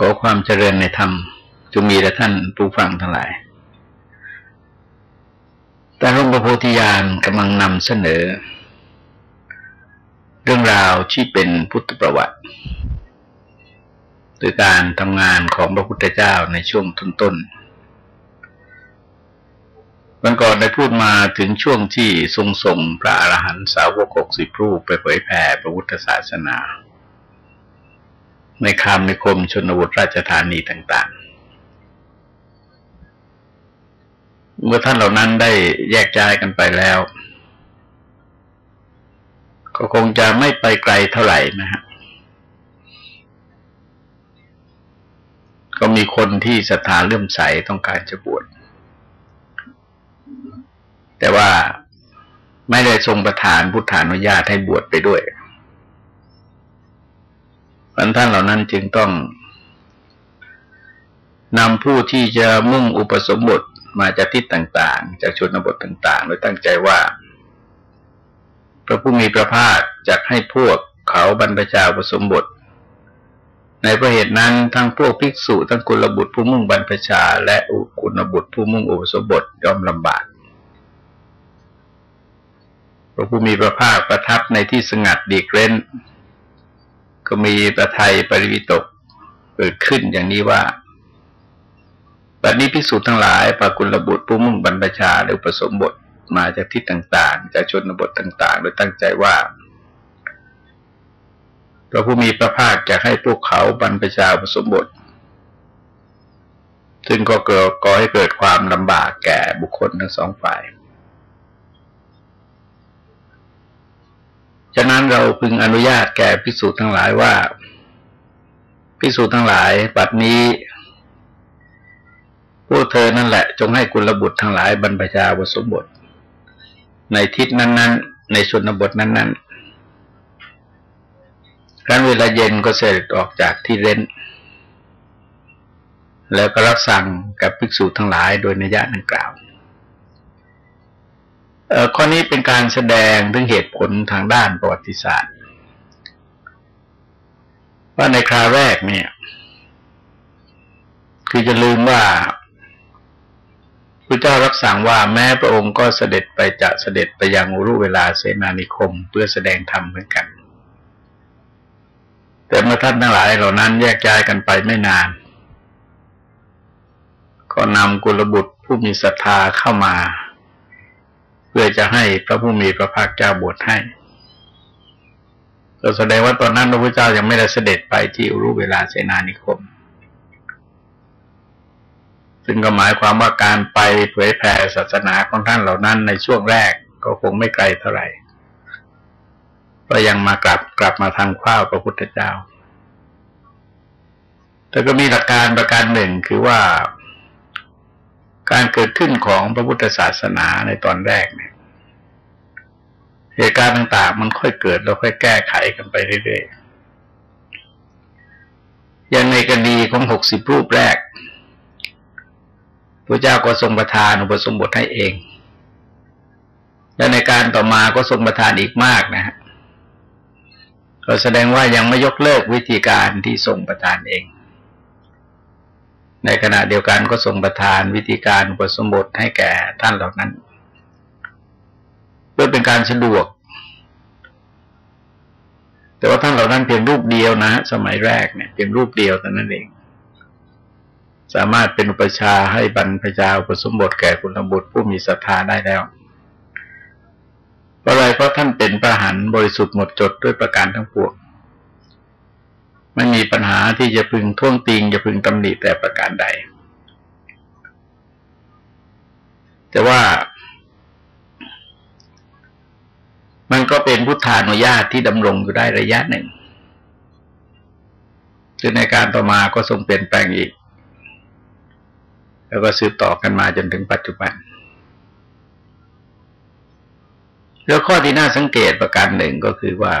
ขอความเจริญในธรรมจงมีแด่ท่านผู้ฟังทั้งหลาย แต่หลวงพ่อโพธิญาณกำลังนำเสนอ เรื่องราวที่เป็นพุทธประวัติโดยการทำงานของพระพุทธเจ้าในช่วงต้นๆวันก่อนได้พูดมาถึงช่วงที่ทรงส่งพระอรหันตสาวกหกสิบรูปไปเผยแผ่พระพุทธศาสนา ในคามในคมชนบทราชธานีต่าง ๆ เมื่อท่านเหล่านั้นได้แยกย้ายกันไปแล้ว ก็คงจะไม่ไปไกลเท่าไหร่นะฮะก็มีคนที่ศรัทธาเลื่อมใสต้องการจะบวชแต่ว่าไม่ได้ทรงประทานพุทธานุญาตให้บวชไปด้วย พันท่านเหล่านั้นจึงต้องนำผู้ที่จะมุ่งอุปสมบทมาจากทิศต่างๆ จากชนบทต่างๆ โดยตั้งใจว่า พระผู้มีพระภาคจะให้พวกเขาบรรพชาอุปสมบท ในประเหตุนั้นทั้งพวกภิกษุทั้งกุลบุตรผู้มุ่งบรรพชา และอุกุลบุตรผู้มุ่งอุปสมบทย่อมลำบาก พระผู้มีพระภาคประทับในที่สงัดดีเกรน ก็มีประไทยปริวิตกเกิดขึ้นอย่างนี้ว่าบัดนี้พิสูจน์ทั้งหลายปากุลบุตรผู้มุ่งบรรพชาหรือผสมบทมาจากทิศต่างๆ จากชนบทต่างๆ โดยตั้งใจว่าพระผู้มีพระภาคจะให้พวกเขาบรรพชาผสมบท ซึ่งก็เกิดก่อให้เกิดความลำบากแก่บุคคลทั้งสองฝ่าย ฉะนั้นเราพึงอนุญาตแก่พิสูจน์ทั้งหลายว่า พิสูจน์ทั้งหลายปัดนี้พวกเธอนั่นแหละ จงให้กุลบุตรทั้งหลายบรรพชาวสมบท ในทิศนั้น ๆ ในชนบทนั้น ๆ ครั้นเวลาเย็นก็เสด็จออกจากที่เร้น แล้วก็รับสั่งกับภิกษุทั้งหลายโดยนิยะดังกล่าว ข้อนี้เป็นการแสดงถึงเหตุผลทางด้านประวัติศาสตร์ ว่าในคราวแรกเนี่ย คือจะลืมว่าพระเจ้ารับสั่งว่าแม้พระองค์ก็เสด็จไปจะเสด็จไปยังอุรุเวลาเสนานิคม เพื่อแสดงธรรมเหมือนกัน แต่เมื่อท่านทั้งหลายเหล่านั้นแยกย้ายกันไปไม่นาน ก็นำกุลบุตรผู้มีศรัทธาเข้ามา พื่อจะให้พระผู้มีพระภาคเจ้าบวชให้ก็แสดงว่าตอนนั้นพระพุทธเจ้ายังไม่ได้เสด็จไปที่รู้เวลาเสนานิคม ซึ่งก็หมายความว่าการไปเผยแผ่ศาสนาของท่านเหล่านั้นในช่วงแรกก็คงไม่ไกลเท่าไหร่ ก็ยังมากลับกลับมาทางข้าวพระพุทธเจ้า แต่ก็มีหลักการประการหนึ่งคือว่า การเกิดขึ้นของพระพุทธศาสนาในตอนแรกเนี่ยเหตุการณ์ต่าง ๆ มันค่อยเกิดแล้วค่อยแก้ไขกันไปเรื่อยๆอย่างในกรณีของหกสิบรูปแรกพระเจ้าก็ทรงประทานอุปสมบทให้เอง และในการต่อมาก็ทรงประทานอีกมากนะฮะก็แสดงว่ายังไม่ยกเลิกวิธีการที่ทรงประทานเอง ในขณะเดียวกันก็ทรงประทานวิธีการอุปสมบทให้แก่ท่านเหล่านั้น เพื่อเป็นการสะดวก แต่ว่าท่านเหล่านั้นเพียงรูปเดียวนะสมัยแรกเนี่ยเพียงรูปเดียวแต่นั้นเอง สามารถเป็นอุปชาให้บรรพชาอุปสมบทแก่คุณบุตรผู้มีศรัทธาได้แล้วเพราะอะไรเพราะท่านเป็นประหันบริสุทธิ์หมดจดด้วยประการทั้งปวง ไม่มีปัญหาที่จะพึงท่วงติงจะพึงตำหนิแต่ประการใด แต่ว่า มันก็เป็นพุทธานุญาตที่ดำรงอยู่ได้ระยะหนึ่งซึ่งในการต่อมาก็ทรงเปลี่ยนแปลงอีก แล้วก็สืบต่อกันมาจนถึงปัจจุบัน แล้วข้อที่น่าสังเกตประการหนึ่งก็คือว่า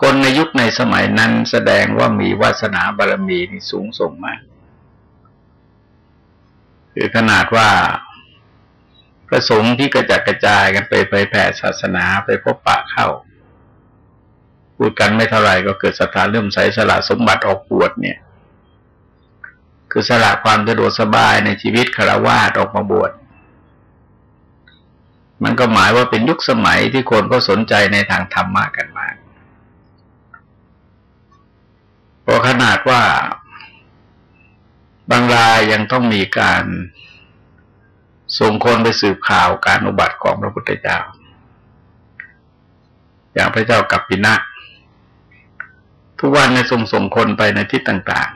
คนในยุคในสมัยนั้นแสดงว่ามีวาสนาบารมีนี่สูงส่งมากคือขนาดว่าพระสงฆ์ที่กระจัดกระจายกันไปไปแผ่ศาสนาไปพบปะเข้า พูดกันไม่เท่าไหร่ก็เกิดศรัทธาเริ่มใสสละสมบัติออกบวชเนี่ย คือสละความสะดวกสบายในชีวิตคารวาสออกมาบวชมันก็หมายว่าเป็นยุคสมัยที่คนก็สนใจในทางธรรมมากกันมาก เพราะขนาดว่า บางรายยังต้องมีการส่งคนไปสืบข่าวการอุบัติของพระพุทธเจ้า อย่างพระเจ้ากัปปินะทุกวันในส่งส่งคนไปในทิศต่าง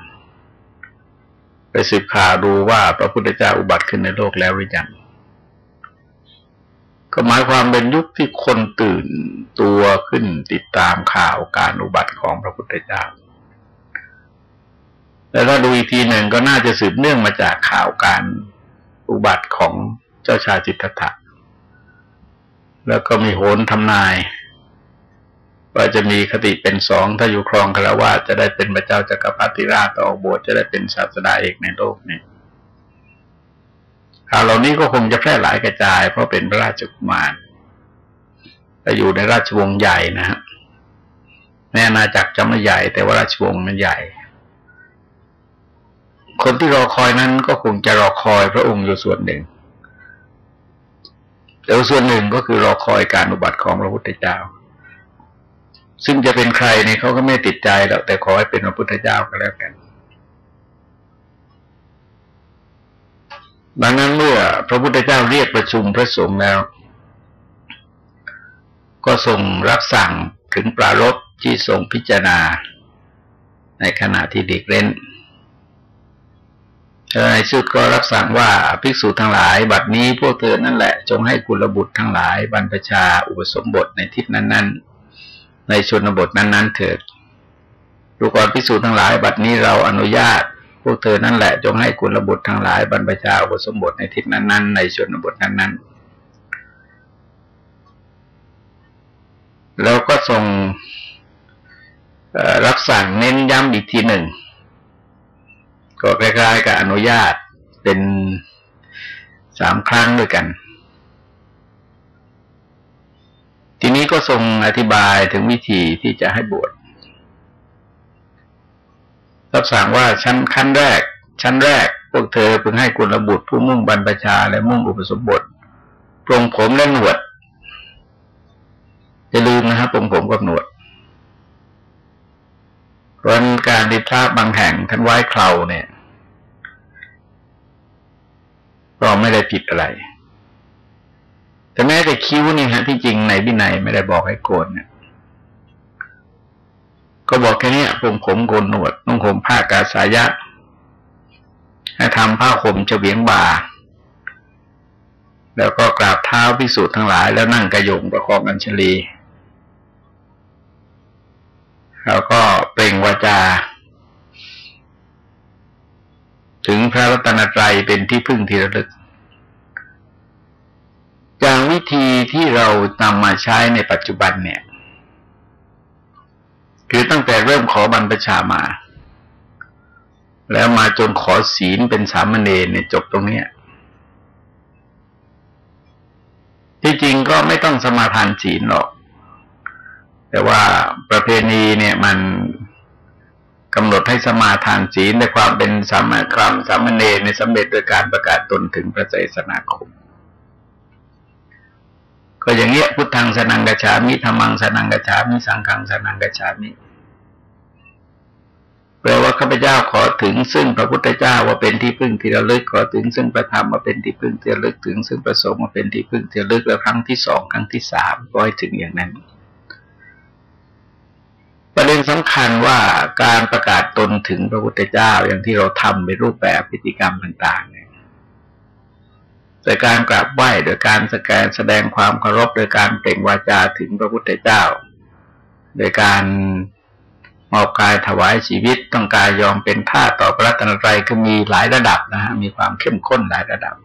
ๆ ไปสืบข่าวดูว่าพระพุทธเจ้าอุบัติขึ้นในโลกแล้วหรือยังก็หมายความเป็นยุคที่คนตื่นตัวขึ้นติดตามข่าวการอุบัติของพระพุทธเจ้า แล้วถ้าดูอีกทีหนึ่งก็น่าจะสืบเนื่องมาจากข่าวการอุบัติของเจ้าชายจิตตถะแล้วก็มีโหนทำนายว่าจะมีคติเป็นสองถ้าอยู่ครองคารวะจะได้เป็นพระเจ้าจักรพรรดิราชต่อบวชจะได้เป็นศาสดาเอกในโลกนี้ข่าวเหล่านี้ก็คงจะแพร่หลายกระจาย เพราะเป็นพระราชกุมารแต่อยู่ในราชวงศ์ใหญ่นะฮะแน่นาจักรจะไม่ใหญ่ แต่ว่าราชวงศ์มันใหญ่ คนที่รอคอยนั้นก็คงจะรอคอยพระองค์อยู่ส่วนหนึ่งแต่ส่วนหนึ่งก็คือรอคอยการอุบัติของพระพุทธเจ้า ซึ่งจะเป็นใครเนี่ยเขาก็ไม่ติดใจแล้วแต่ขอให้เป็นพระพุทธเจ้าก็แล้วกัน ดังนั้นเมื่อพระพุทธเจ้าเรียกประชุมพระสงฆ์แล้ว ก็ทรงรับสั่งถึงปรารบที่ทรงพิจารณา ในขณะที่เด็กเล่น ในสุดก็รับสั่งว่าภิกษุทั้งหลายบัดนี้พวกเธอนั่นแหละ จงให้กุลบุตรทั้งหลายบรรพชาอุปสมบทในทิศนั้น ๆ ในชนบทนั้น ๆ เถิดดูก่อนภิกษุทั้งหลายบัดนี้เราอนุญาต พวกเธอนั่นแหละจงให้กุลบุตรทั้งหลายบรรพชาอุปสมบทในทิศนั้น ๆ ในชนบทนั้น ๆ แล้วก็ทรงรับสั่งเน้นย้ำอีกทีหนึ่ง ก็คล้ายๆกับอนุญาตเป็นสามครั้งด้วยกัน ทีนี้ก็ทรงอธิบายถึงวิธีที่จะให้บวชรับสั่งว่าชั้นขั้นแรก ชั้นแรก พวกเธอเพึงให้กุลบุตรผู้มุ่งบรรพชาและมุ่งอุปสมบทปรงผมและหนวดอย่าลืมนะครับปรงผมกับหนวดเพราะการดิทราบางแห่งท่านไว้เคราเนี่ย ก็ไม่ได้ผิดอะไร แต่แม้แต่คิ้วนี่ฮะ ที่จริงในวินัยไม่ได้บอกให้โกนเนี่ย ก็บอกแค่นี้ผมผมโกนหนวดนุ่งห่มผ้ากาสายะให้ทำผ้าห่มเฉวียงบ่าแล้วก็กราบเท้าพิสูจน์ทั้งหลาย แล้วนั่งกระยงประคองอัญชลี แล้วก็เปล่งวาจา ถึงพระรัตนตรัยเป็นที่พึ่งที่ระลึกอย่างวิธีที่เรานำมาใช้ในปัจจุบันเนี่ย คือตั้งแต่เริ่มขอบรรพชามา แล้วมาจนขอศีลเป็นสามเณรเนี่ยจบตรงเนี้ยที่จริงก็ไม่ต้องสมาทานศีลหรอก แต่ว่าประเพณีเนี่ยมัน กำหนดให้สมาทานศีลในความเป็นสามครามสามเณรในสำเร็จโดยการประกาศตนถึงพระใจสนาคม ก็อย่างเงี้ยพุทธังสนังกชามิธรรมังสนังกชามิสังฆังสนังกชามิแปลว่าข้าพเจ้าขอถึงซึ่งพระพุทธเจ้าว่าเป็นที่พึ่งที่ระลึกขอถึงซึ่งประธรรมมาเป็นที่พึ่งที่ระลึกถึงซึ่งประสงค์มาเป็นที่พึ่งที่ระลึกแล้วครั้งที่สองครั้งที่สามก็ให้ถึงอย่างนั้น ประเด็นสำคัญว่าการประกาศตนถึงพระพุทธเจ้าอย่างที่เราทำเป็นรูปแบบพิธีกรรมต่างๆเนี่ยโดยการกราบไหว้โดยการสแกนแสดงความเคารพโดยการเปล่งวาจาถึงพระพุทธเจ้า โดยการมอบกายถวายชีวิตต้องการยอมเป็นท่าต่อพระรัตนตรัยก็มีหลายระดับนะฮะมีความเข้มข้นหลายระดับ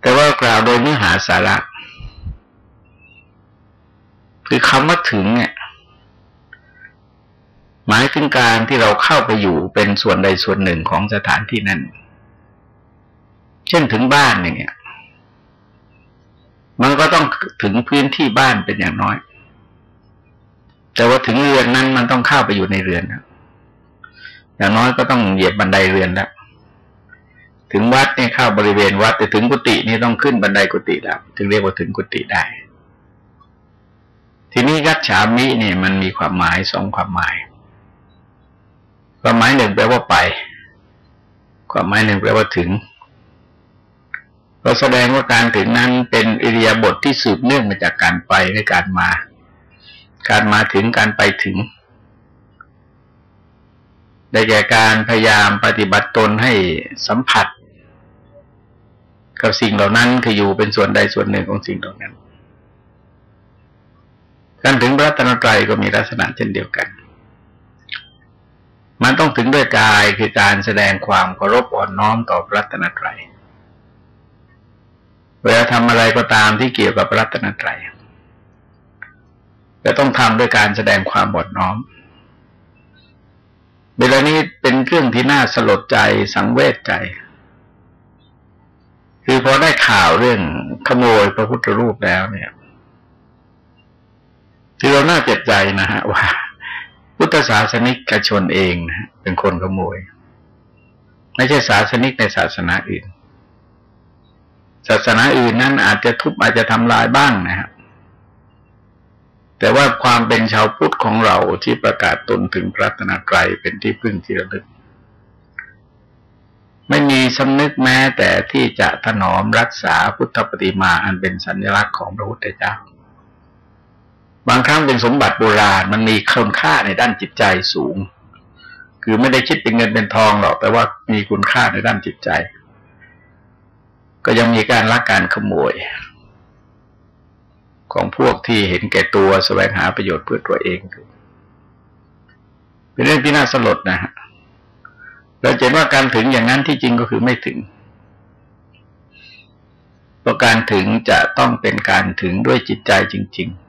แต่ว่ากล่าวโดยเนื้อหาสาระ คือคำว่าถึงเนี่ยหมายถึงการที่เราเข้าไปอยู่เป็นส่วนใดส่วนหนึ่งของสถานที่นั้น เช่นถึงบ้านอย่างเงี้ย มันก็ต้องถึงพื้นที่บ้านเป็นอย่างน้อย แต่ว่าถึงเรือนนั้นมันต้องเข้าไปอยู่ในเรือนนะอย่างน้อยก็ต้องเหยียบบันไดเรือนแล้ว ถึงวัดเนี่ยเข้าบริเวณวัดแต่ถึงกุฏินี่ต้องขึ้นบันไดกุฏิแล้ว ถึงเรียกว่าถึงกุฏิได้ ทีนี้กัจฉามิเนี่ยมันมีความหมายสองความหมาย ความหมายหนึ่งแปลว่าไป ความหมายหนึ่งแปลว่าถึงเราแสดงว่าการถึงนั้นเป็นอิริยาบถทที่สืบเนื่องมาจากการไปและการมา การมาถึงการไปถึง ได้แก่การพยายามปฏิบัติตนให้สัมผัส กับสิ่งเหล่านั้นคืออยู่เป็นส่วนใดส่วนหนึ่งของสิ่งเหล่านั้น การถึงพระตนตรัยก็มีลักษณะเช่นเดียวกัน มันต้องถึงด้วยกายคือการแสดงความเคารพอ่อนน้อมต่อพระตนตรัยเวลาทำอะไรก็ตามที่เกี่ยวกับพระตนตรัยจะต้องทำด้วยการแสดงความอ่อนน้อมเวลานี้เป็นเรื่องที่น่าสลดใจสังเวชใจ คือพอได้ข่าวเรื่องขโมยพระพุทธรูปแล้วเนี่ย คือเราน่าเจ็บใจนะฮะว่าพุทธศาสนิกชนเองนะเป็นคนขโมย ไม่ใช่ศาสนิกในศาสนาอื่น ศาสนาอื่นนั้นอาจจะทุบอาจจะทำลายบ้างนะครับแต่ว่าความเป็นชาวพุทธของเราที่ประกาศตนถึงพระตนาไกรเป็นที่พึ่งที่ระลึก ไม่มีสำนึกแม้แต่ที่จะถนอมรักษาพุทธปฏิมาอันเป็นสัญลักษณ์ของพระพุทธเจ้า บางครั้งเป็นสมบัติโบราณมันมีคุณค่าในด้านจิตใจสูง คือไม่ได้คิดเป็นเงินเป็นทองหรอก แต่ว่ามีคุณค่าในด้านจิตใจ ก็ยังมีการลักการขโมย ของพวกที่เห็นแก่ตัวแสวงหาประโยชน์เพื่อตัวเองเป็นเรื่องที่น่าสลดนะฮะเราเห็นว่าการถึงอย่างนั้นที่จริงก็คือไม่ถึงเพราะการถึงจะต้องเป็นการถึงด้วยจิตใจจริง ๆ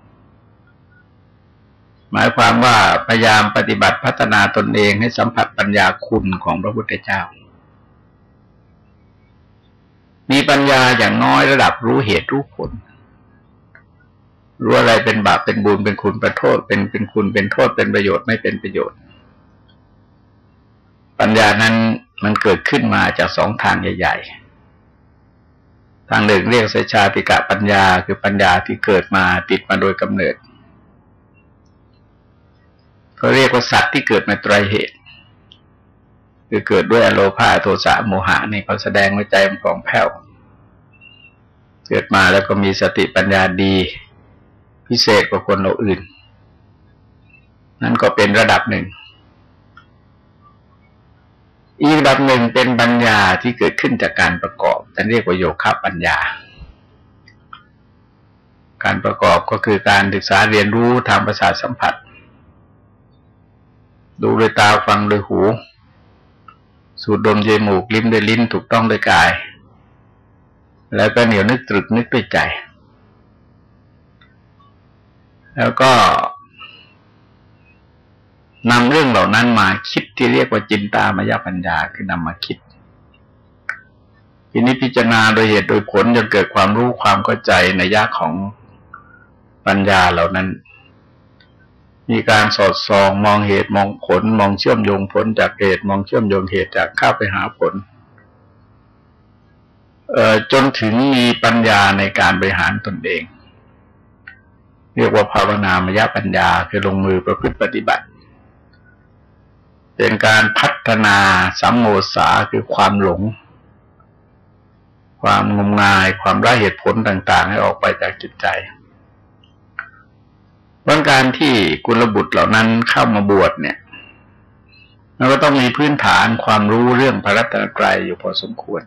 หมายความว่าพยายามปฏิบัติพัฒนาตนเองให้สัมผัสปัญญาคุณของพระพุทธเจ้า มีปัญญาอย่างน้อยระดับรู้เหตุรู้ผล รู้อะไรเป็นบาปเป็นบุญเป็นคุณเป็นโทษ เป็นเป็นคุณเป็นโทษเป็นประโยชน์ไม่เป็นประโยชน์ ปัญญานั้นมันเกิดขึ้นมาจากสองทางใหญ่ ๆ ทางหนึ่งเรียกสชาติกะปัญญาคือปัญญาที่เกิดมาติดมาโดยกำเนิด เขาเรียกว่าสัตว์ที่เกิดมาไตรเหตุ คือเกิดด้วยอโลภาโทสะโมหะนี่เขาแสดงไว้ใจมันของแผ่วเกิดมาแล้วก็มีสติปัญญาดี พิเศษกว่าคนเราอื่น นั่นก็เป็นระดับหนึ่ง อีกระดับหนึ่งเป็นปัญญาที่เกิดขึ้นจากการประกอบแต่เรียกว่าโยคะปัญญา การประกอบก็คือการศึกษาเรียนรู้ทางประสาทสัมผัส ดูด้วยตาฟังด้วยหู สูดดมเยมูกลิ้มด้วยลิ้นถูกต้องด้วยกาย แล้วก็เหนียวนึกตรึกนึกด้วยใจ แล้วก็นำเรื่องเหล่านั้นมาคิดที่เรียกว่าจินตามายปัญญาคือนำมาคิดทีนี้พิจารณาโดยเหตุโดยผลจนเกิดความรู้ความเข้าใจในยะของปัญญาเหล่านั้น มีการสอดส่องมองเหตุมองผล มองเชื่อมโยงผลจากเหตุ มองเชื่อมโยงเหตุจากข้าไปหาผลจนถึงมีปัญญาในการบริหารตนเอง เรียกว่าภาวนามยปัญญาคือลงมือประพฤติปฏิบัติ เป็นการพัฒนาสัมโมสาคือความหลง ความงมงายความร้เหตุผลต่าง ๆ ให้ออกไปจากจิตใจ วันการที่กุลบุตรเหล่านั้นเข้ามาบวชเนี่ยมันก็ต้องมีพื้นฐานความรู้เรื่องพระรัตนตรัยอยู่พอสมควร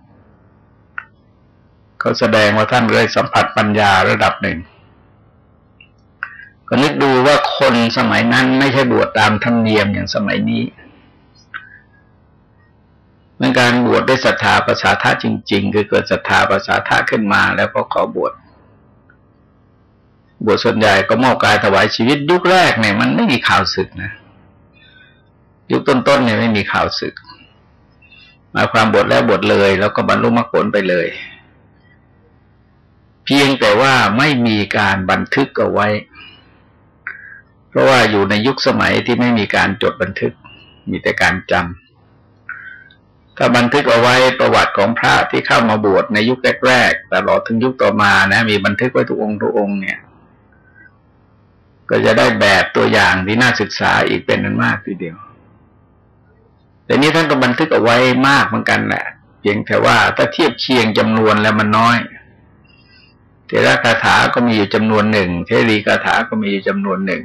เขาแสดงว่าท่านได้สัมผัสปัญญาระดับหนึ่ง ก็นึกดูว่าคนสมัยนั้นไม่ใช่บวชตามธรรมเนียมอย่างสมัยนี้เป็นการบวชด้วยศรัทธาภาษาท่าจริง ๆ คือเกิดศรัทธาภาษาท่าขึ้นมาแล้วก็ขอบวช บวชส่วนใหญ่ก็มอบกายถวายชีวิตยุคแรกเนี่ย มันไม่มีข่าวศึกนะยุคต้นๆเนี่ยไม่มีข่าวศึกมาความบวชแล้วบวชเลย แล้วก็บรรลุมรรคผลไปเลย เพียงแต่ว่าไม่มีการบันทึกเอาไว้ เพราะว่าอยู่ในยุคสมัยที่ไม่มีการจดบันทึก มีแต่การจำถ้าบันทึกเอาไว้ประวัติของพระที่เข้ามาบวชในยุคแรกๆตลอดถึงยุคต่อมานะ มีบันทึกไว้ทุกองค์ทุกองค์เนี่ย ก็จะได้แบบตัวอย่างที่น่าศึกษาอีกเป็นนั้นมากทีเดียว แต่นี้ท่านก็บันทึกเอาไว้มากเหมือนกันแหละเพียงแต่ว่าถ้าเทียบเคียงจำนวนแล้วมันน้อยเทระคาถาก็มีอยู่จำนวนหนึ่งเทรีคาถาก็มีอยู่จำนวนหนึ่ง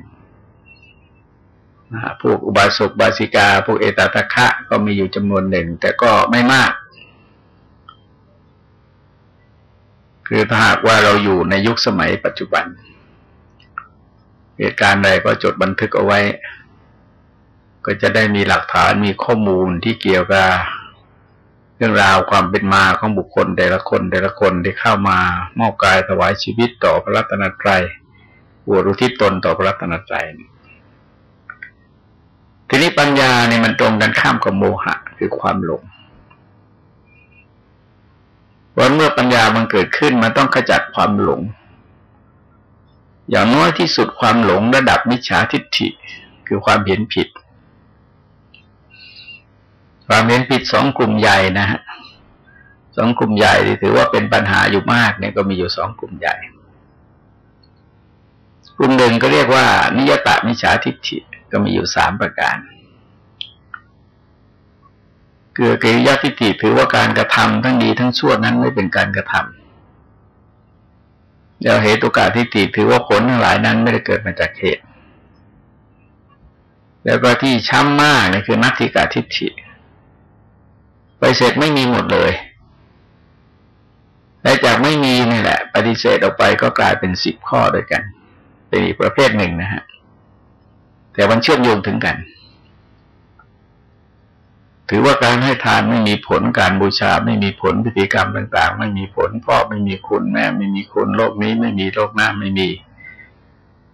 พวกอุบาสกบาสิกา พวกเอตตะคะก็มีอยู่จำนวนหนึ่ง แต่ก็ไม่มาก คือถ้าหากว่าเราอยู่ในยุคสมัยปัจจุบัน เหตุการณ์ใดก็จดบันทึกเอาไว้ ก็จะได้มีหลักฐานมีข้อมูลที่เกี่ยวกับเรื่องราวความเป็นมาของบุคคลแต่ละคนแต่ละคนที่เข้ามามอบกายถวายชีวิตต่อพระรัตนตรัยบวชอุทิศตนต่อพระรัตนตรัยทีนี้ปัญญาเนี่ยมันตรงกันข้ามกับโมหะ คือความหลงวันเมื่อปัญญามันเกิดขึ้นมันต้องขจัดความหลง อย่างน้อยที่สุดความหลงระดับมิจฉาทิฏฐิคือความเห็นผิด ความเห็นผิดสองกลุ่มใหญ่นะฮะสองกลุ่มใหญ่ที่ถือว่าเป็นปัญหาอยู่มากเนี่ยก็มีอยู่สองกลุ่มใหญ่ กลุ่มหนึ่งก็เรียกว่า นิยตามิจฉาทิฏฐิก็มีอยู่สามประการเกือกิริยาทิฏฐิถือว่าการกระทำทั้งดีทั้งชั่วนั้นไม่เป็นการกระทำ แล้วเหตุกาทิฏฐิถือว่าผลทั้งหลายนั้นไม่ได้เกิดมาจากเหตุ แล้วก็ที่ช้ำมากนี่คือนัตถิกาทิฏฐิไปเสร็จไม่มีหมดเลยและจากไม่มีนี่แหละ ปฏิเสธออกไปก็กลายเป็นสิบข้อด้วยกัน เป็นอีกประเภทหนึ่งนะฮะ แต่มันเชื่อมโยงถึงกัน ถือว่าการให้ทานไม่มีผลการบูชาไม่มีผลพิธีกรรมต่าง ๆ ไม่มีผลพ่อไม่มีคุณแม่ไม่มีคุณโลกนี้ไม่มีโลกหน้าไม่มี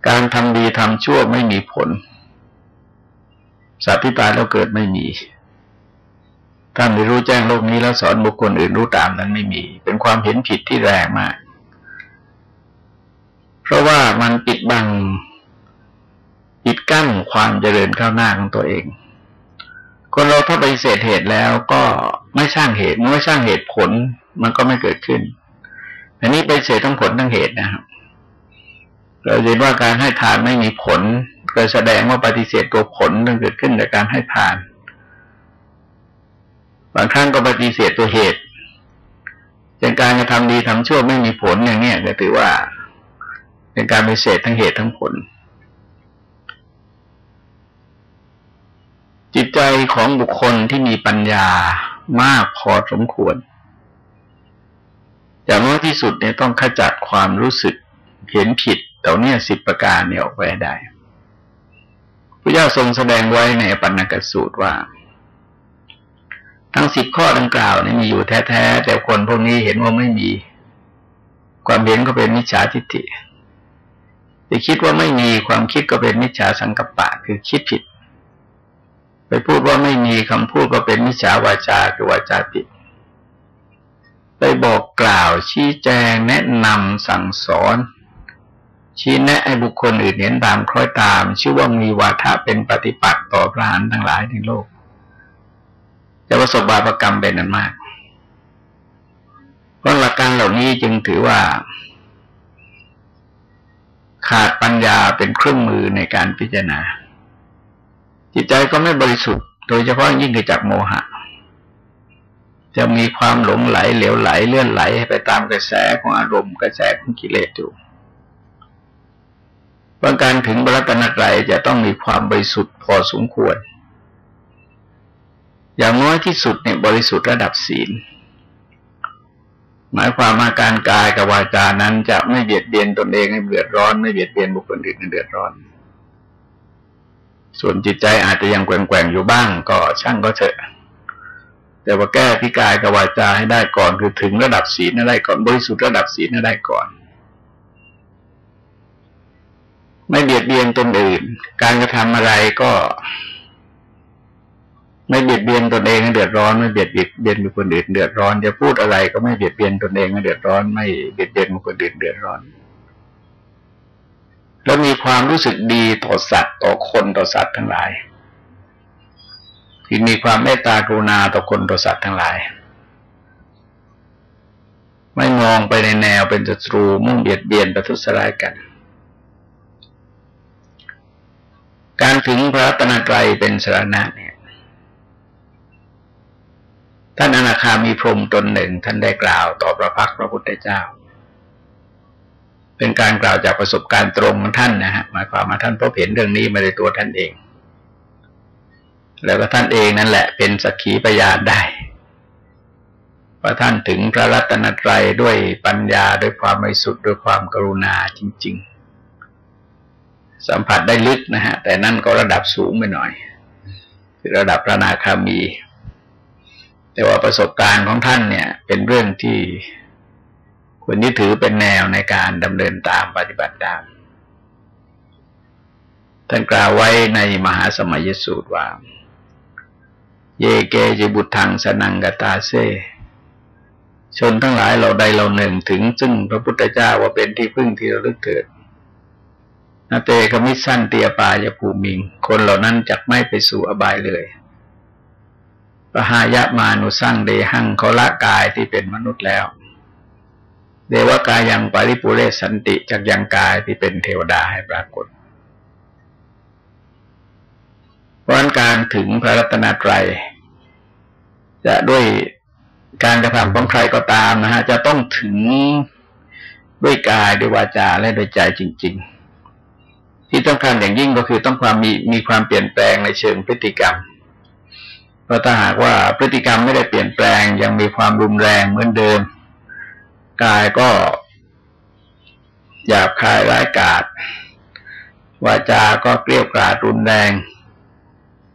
การทำดีทำชั่วไม่มีผลสัตว์ที่ตายแล้วเกิดไม่มีท่านไม่รู้แจ้งโลกนี้แล้วสอนบุคคลอื่นรู้ตามนั้นไม่มี เป็นความเห็นผิดที่แรงมาก เพราะว่ามันปิดบังปิดกั้นความเจริญก้าวหน้าของตัวเอง คนเราถ้าไปเสธเหตุแล้วก็ไม่สร้างเหตุไม่สร้างเหตุผลมันก็ไม่เกิดขึ้น อันนี้ไปเสธทั้งผลทั้งเหตุนะครับเราเห็นว่าการให้ทานไม่มีผลก็แสดงว่าปฏิเสธตัวผลที่เกิดขึ้นจากการให้ทาน บางครั้งก็ปฏิเสธตัวเหตุเป็นการกระทำดีทำชั่วไม่มีผลอย่างนี้ก็ถือว่า เป็นการปฏิเสธทั้งเหตุทั้งผล จิตใจของบุคคลที่มีปัญญามากพอสมควร อย่างน้อยที่สุดเนี่ยต้องขจัดความรู้สึกเห็นผิดแต่เนี่ยสิบประการเนี่ยออกไปได้พระเจ้าทรงแสดงไว้ในปัญญกสูตรว่า ทั้งสิบข้อดังกล่าวนี่มีอยู่แท้ๆ แต่คนพวกนี้เห็นว่าไม่มี ความเห็นก็เป็นมิจฉาทิฏฐิไปคิดว่าไม่มีความคิดก็เป็นมิจฉาสังกัปปะ คือคิดผิด ไปพูดว่าไม่มีคำพูดก็เป็นมิจฉาวาจาคือวาจาผิด ไปบอกกล่าวชี้แจงแนะนำสั่งสอน ชี้แนะให้บุคคลอื่นเห็นตามคล้อยตาม ชื่อว่ามีวาทะเป็นปฏิปักษ์ต่อพระหานทั้งหลายในโลก จะประสบบาปรกรรมเป็นนั้นมากเพราะหลักการเหล่านี้จึงถือว่า ขาดปัญญาเป็นเครื่องมือในการพิจารณา จิตใจก็ไม่บริสุทธิ์ โดยเฉพาะยิ่งเกิดจากโมหะ จะมีความหลงไหลเหลวไหลเลื่อนไหลไปตามกระแสของอารมณ์กระแสของกิเลสอยู่บางการถึงบรัตนตรัยจะต้องมีความบริสุทธิ์พอสมควร อย่างน้อยที่สุดเนี่ยบริสุทธิ์ระดับศีล หมายความมาการกายกับวาจานั้นจะไม่เบียดเบียนตนเองให้เดือดร้อน ไม่เบียดเบียนบุคคลอื่นให้เดือดร้อน ส่วนจิตใจอาจจะยังแกว่งๆอยู่บ้าง ก็ช่างก็เถอะ แต่ว่าแก้พิกายกับวาจาให้ได้ก่อน คือถึงระดับศีลได้ก่อนบริสุทธิ์ระดับศีลได้ก่อน ไม่เบียดเบียนตนอื่น การกระทำอะไรก็ ไม่เบียดเบียนตนเองให้เดือดร้อนไม่เบียดเบียนบุคคลอื่นเดือดร้อนจะพูดอะไรก็ไม่เบียดเบียนตนเองให้เดือดร้อน ไม่เบียดเบียนบุคคลอื่นเดือดร้อน แล้วมีความรู้สึกดีต่อสัตว์ต่อคนต่อสัตว์ทั้งหลายที่มีความเมตตากรุณาต่อคนต่อสัตว์ทั้งหลาย ไม่มองไปในแนวเป็นศัตรูมุ่งเบียดเบียนประทุษร้ายกัน การถึงพระตนตรัยเป็นสรณะเนี่ยท่านอนาคามีพรมตนหนึ่งท่านได้กล่าวต่อพระพักพระพุทธเจ้า เป็นการกล่าวจากประสบการณ์ตรงของท่านนะฮะหมายความว่าท่านพบเห็นเรื่องนี้มาในตัวท่านเอง แล้วก็ท่านเองนั่นแหละ เป็นสักขีพยานได้ว่าท่านถึงพระรัตนตรัยด้วยปัญญาด้วยความไม่สุดด้วยความกรุณาจริง ๆ สัมผัสได้ลึกนะฮะ แต่นั่นก็ระดับสูงไปหน่อยคือระดับพระนาคามี แต่ว่าประสบการณ์ของท่านเนี่ย เป็นเรื่องที่ ควรที่ถือเป็นแนวในการดำเนินตามปฏิบัติตามท่านกล่าวไว้ในมหาสมัยสูตรว่า เยเกจิบุตรทางสนังกตาเซชนทั้งหลายเราใดเราหนึ่งถึง ซึ่งพระพุทธเจ้าว่าเป็นที่พึ่งที่ระลึกเกิดนาเตกมิสั้นเตียปายภูมิง คนเหล่านั้นจักไม่ไปสู่อบายเลยปหายะมานุสร้างเดหังเขาละกายที่เป็นมนุษย์แล้ว เดวกายังปริปุเรสันติจากยังกายที่เป็นเทวดาให้ปรากฏเพราะการถึงพระรัตนตรัยจะด้วยการกระทำของใครก็ตามนะฮะ จะต้องถึงด้วยกายด้วยวาจาและด้วยใจจริง ๆ ที่ต้องการอย่างยิ่งก็คือต้องความมีมีความเปลี่ยนแปลงในเชิงพฤติกรรมเพราะถ้าหากว่าพฤติกรรมไม่ได้เปลี่ยนแปลงยังมีความรุนแรงเหมือนเดิม กายก็หยาบคายร้ายกาจวาจาก็เกลี้ยวกราดรุนแรง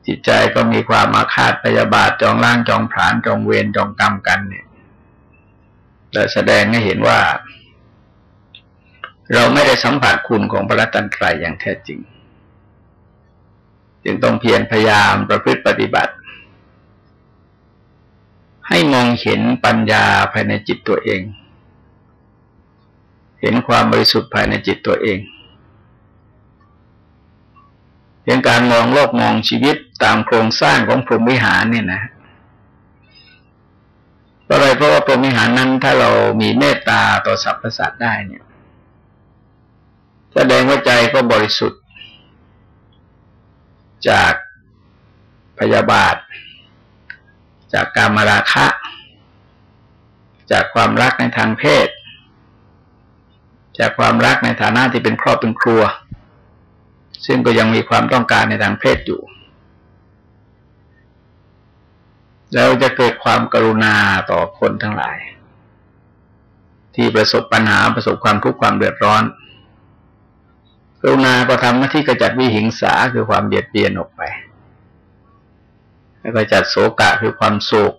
จิตใจก็มีความมาคาดพยาบาทจองล่างจองผานจองเวรจองกรรมกันเนี่ยและแสดงให้เห็นว่า เราไม่ได้สัมผัสคุณของพระรัตนตรัยอย่างแท้จริง จึงต้องเพียรพยายามประพฤติปฏิบัติ ให้มองเห็นปัญญาภายในจิตตัวเอง เห็นความบริสุทธิ์ภายในจิตตัวเองเป็นการมองโลกมองชีวิตตามโครงสร้างของพรหมวิหารเนี่ยนะเพราะอะไรเพราะว่าพรหมวิหารนั้น ถ้าเรามีเมตตาต่อสรรพสัตว์ได้เนี่ย แสดงว่าใจก็บริสุทธิ์ จากพยาบาท จากการมาราคะ จากความรักในทางเพศ จากความรักในฐานะที่เป็นครอบเป็นครัว ซึ่งก็ยังมีความต้องการในทางเพศอยู่ แล้วจะเกิดความกรุณาต่อคนทั้งหลาย ที่ประสบปัญหาประสบความทุกข์ความเดือดร้อน กรุณาก็ทำหน้าที่กระจัดวิหิงสาคือความเบียดเบียนออกไป แล้วก็จัดโศกะคือความโศก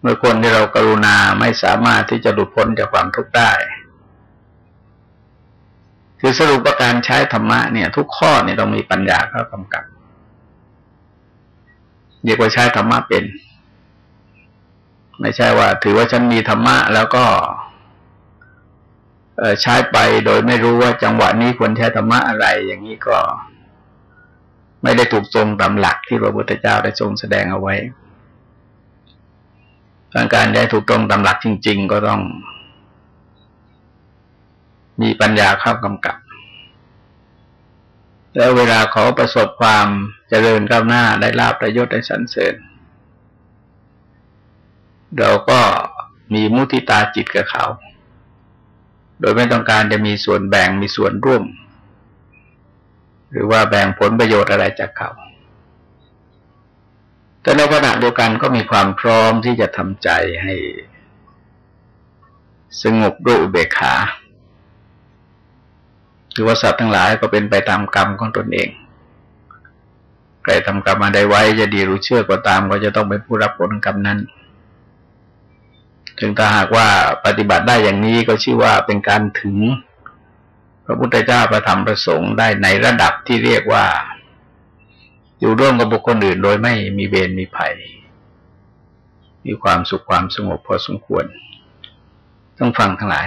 เมื่อคนที่เรากรุณาไม่สามารถที่จะหลุดพ้นจากความทุกข์ได้ คือสรุปว่าการใช้ธรรมะเนี่ย ทุกข้อเนี่ยต้องมีปัญญาเข้ากำกับเรียกว่าใช้ธรรมะเป็น ไม่ใช่ว่า ถือว่าฉันมีธรรมะแล้วก็ใช้ไปโดยไม่รู้ว่าจังหวะนี้ควรใช้ธรรมะอะไร อย่างนี้ก็ ไม่ได้ถูกทรงตามหลักที่พระพุทธเจ้าได้ทรงแสดงเอาไว้การได้ถูกตรงตามหลักจริง ๆ ก็ต้อง มีปัญญาเข้ากำกับ แล้วเวลาเขาประสบความเจริญก้าวหน้าได้ลาบประโยชน์ได้สรรเสริญเราก็มีมุติตาจิตกับเขา โดยไม่ต้องการจะมีส่วนแบ่งมีส่วนร่วม หรือว่าแบ่งผลประโยชน์อะไรจากเขา แต่ในขณะเดียวกันก็มีความพร้อมที่จะทำใจให้ สงบด้วยอุเบกขา คือว่าสัตว์ทั้งหลายก็เป็นไปตามกรรมของตนเองใครทำกรรมมาได้ไว้จะดีรู้เชื่อก็ตาม ก็จะต้องเป็นผู้รับผลกรรมนั้น ถึงถ้าหากว่าปฏิบัติได้อย่างนี้ก็ชื่อว่าเป็นการถึง พระพุทธเจ้าประธรรมประสงค์ได้ในระดับที่เรียกว่า อยู่ร่วมกับบุคคลอื่นโดยไม่มีเวรมีภัย มีความสุขความสงบพอสมควร ต้องฟังทั้งหลาย